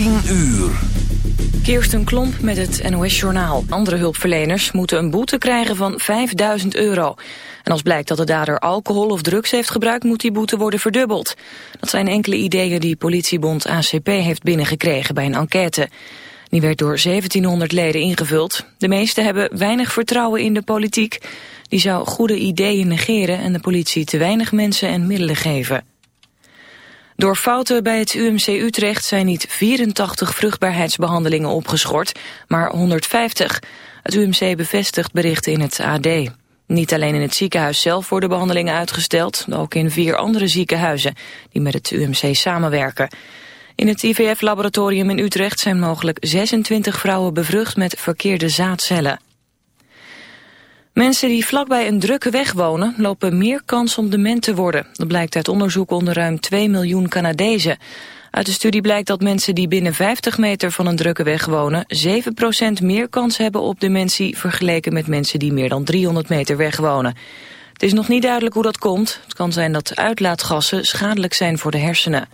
10 uur. Kirsten Klomp met het NOS-journaal. Andere hulpverleners moeten een boete krijgen van 5000 euro. En als blijkt dat de dader alcohol of drugs heeft gebruikt... moet die boete worden verdubbeld. Dat zijn enkele ideeën die politiebond ACP heeft binnengekregen bij een enquête. Die werd door 1700 leden ingevuld. De meesten hebben weinig vertrouwen in de politiek. Die zou goede ideeën negeren en de politie te weinig mensen en middelen geven. Door fouten bij het UMC Utrecht zijn niet 84 vruchtbaarheidsbehandelingen opgeschort, maar 150. Het UMC bevestigt berichten in het AD. Niet alleen in het ziekenhuis zelf worden behandelingen uitgesteld, ook in vier andere ziekenhuizen die met het UMC samenwerken. In het IVF-laboratorium in Utrecht zijn mogelijk 26 vrouwen bevrucht met verkeerde zaadcellen. Mensen die vlakbij een drukke weg wonen lopen meer kans om dement te worden. Dat blijkt uit onderzoek onder ruim 2 miljoen Canadezen. Uit de studie blijkt dat mensen die binnen 50 meter van een drukke weg wonen... 7% meer kans hebben op dementie vergeleken met mensen die meer dan 300 meter weg wonen. Het is nog niet duidelijk hoe dat komt. Het kan zijn dat uitlaatgassen schadelijk zijn voor de hersenen.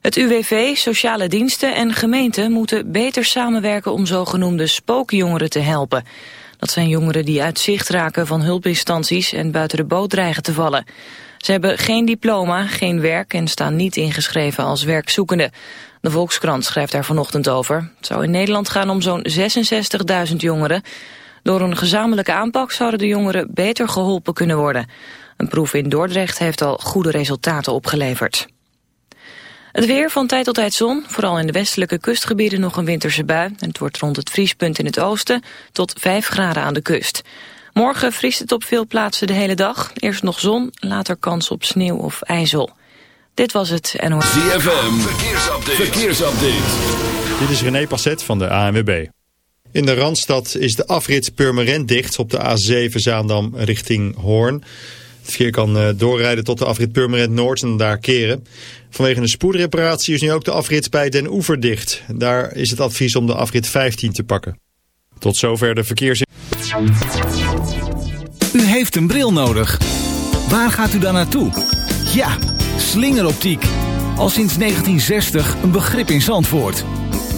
Het UWV, sociale diensten en gemeenten moeten beter samenwerken om zogenoemde spookjongeren te helpen. Dat zijn jongeren die uit zicht raken van hulpinstanties en buiten de boot dreigen te vallen. Ze hebben geen diploma, geen werk en staan niet ingeschreven als werkzoekende. De Volkskrant schrijft daar vanochtend over. Het zou in Nederland gaan om zo'n 66.000 jongeren. Door een gezamenlijke aanpak zouden de jongeren beter geholpen kunnen worden. Een proef in Dordrecht heeft al goede resultaten opgeleverd. Het weer van tijd tot tijd zon, vooral in de westelijke kustgebieden nog een winterse bui. En het wordt rond het vriespunt in het oosten tot 5 graden aan de kust. Morgen vriest het op veel plaatsen de hele dag. Eerst nog zon, later kans op sneeuw of ijzel. Dit was het NOS. ZFM, verkeersupdate. verkeersupdate. Dit is René Passet van de ANWB. In de Randstad is de afrit Purmerend dicht op de A7 Zaandam richting Hoorn. Het verkeer kan eh, doorrijden tot de afrit Purmerend Noord en daar keren. Vanwege een spoedreparatie is nu ook de afrit bij Den Oever dicht. Daar is het advies om de afrit 15 te pakken. Tot zover de verkeers... U heeft een bril nodig. Waar gaat u dan naartoe? Ja, slingeroptiek. Al sinds 1960 een begrip in Zandvoort.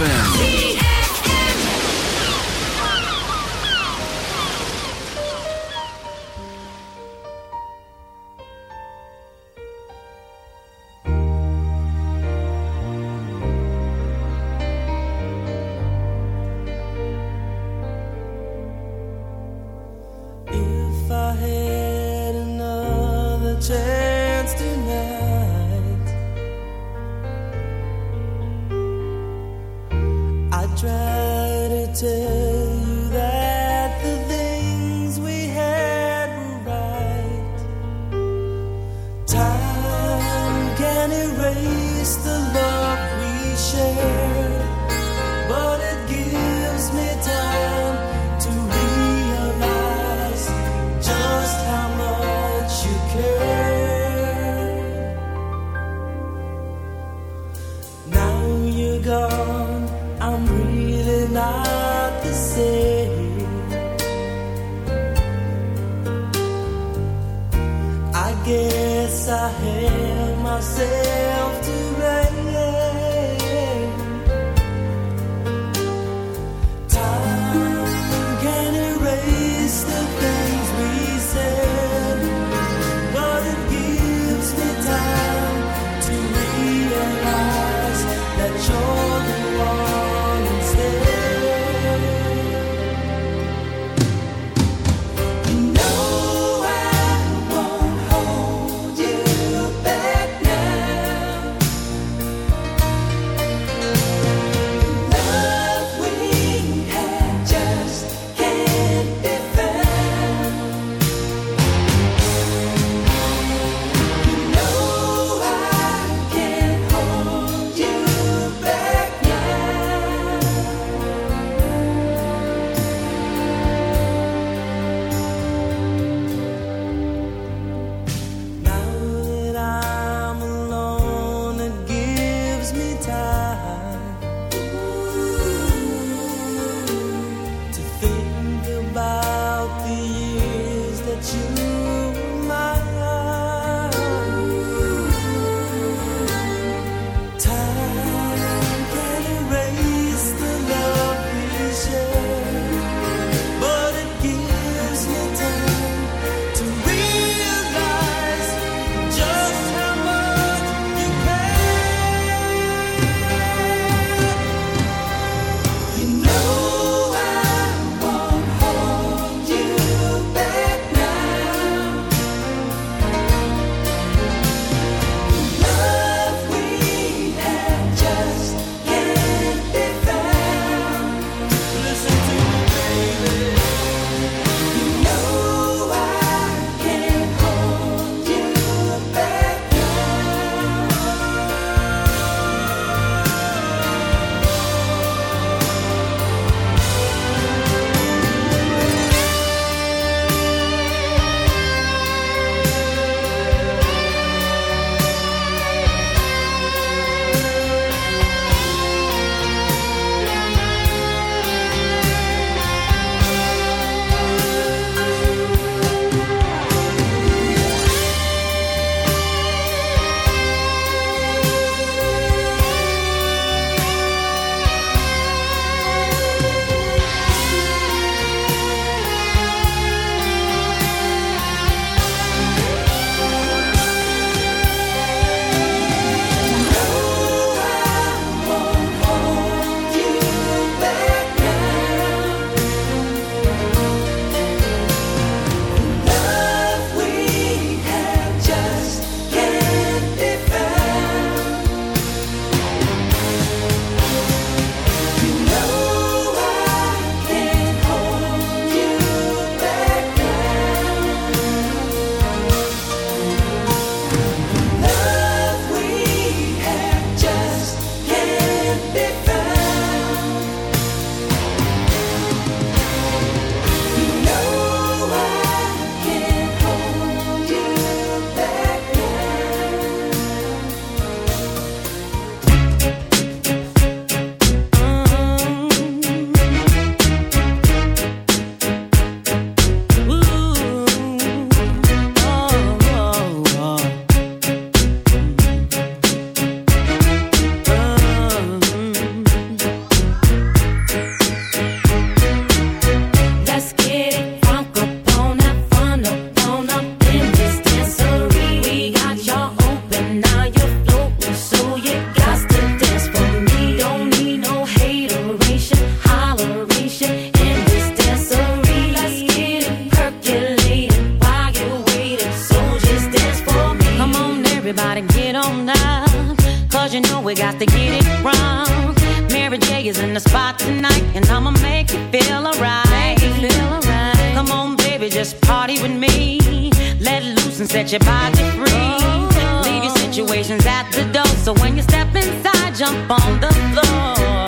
If and I'ma make you feel alright. Right. Come on, baby, just party with me. Let loose and set your body free. Leave your situations at the door, so when you step inside, jump on the floor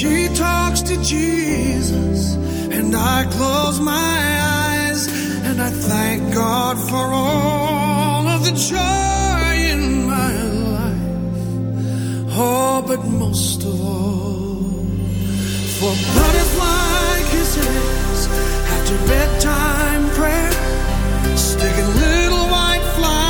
She talks to Jesus, and I close my eyes, and I thank God for all of the joy in my life. Oh, but most of all, for butterfly kisses after bedtime prayer, sticking little white flies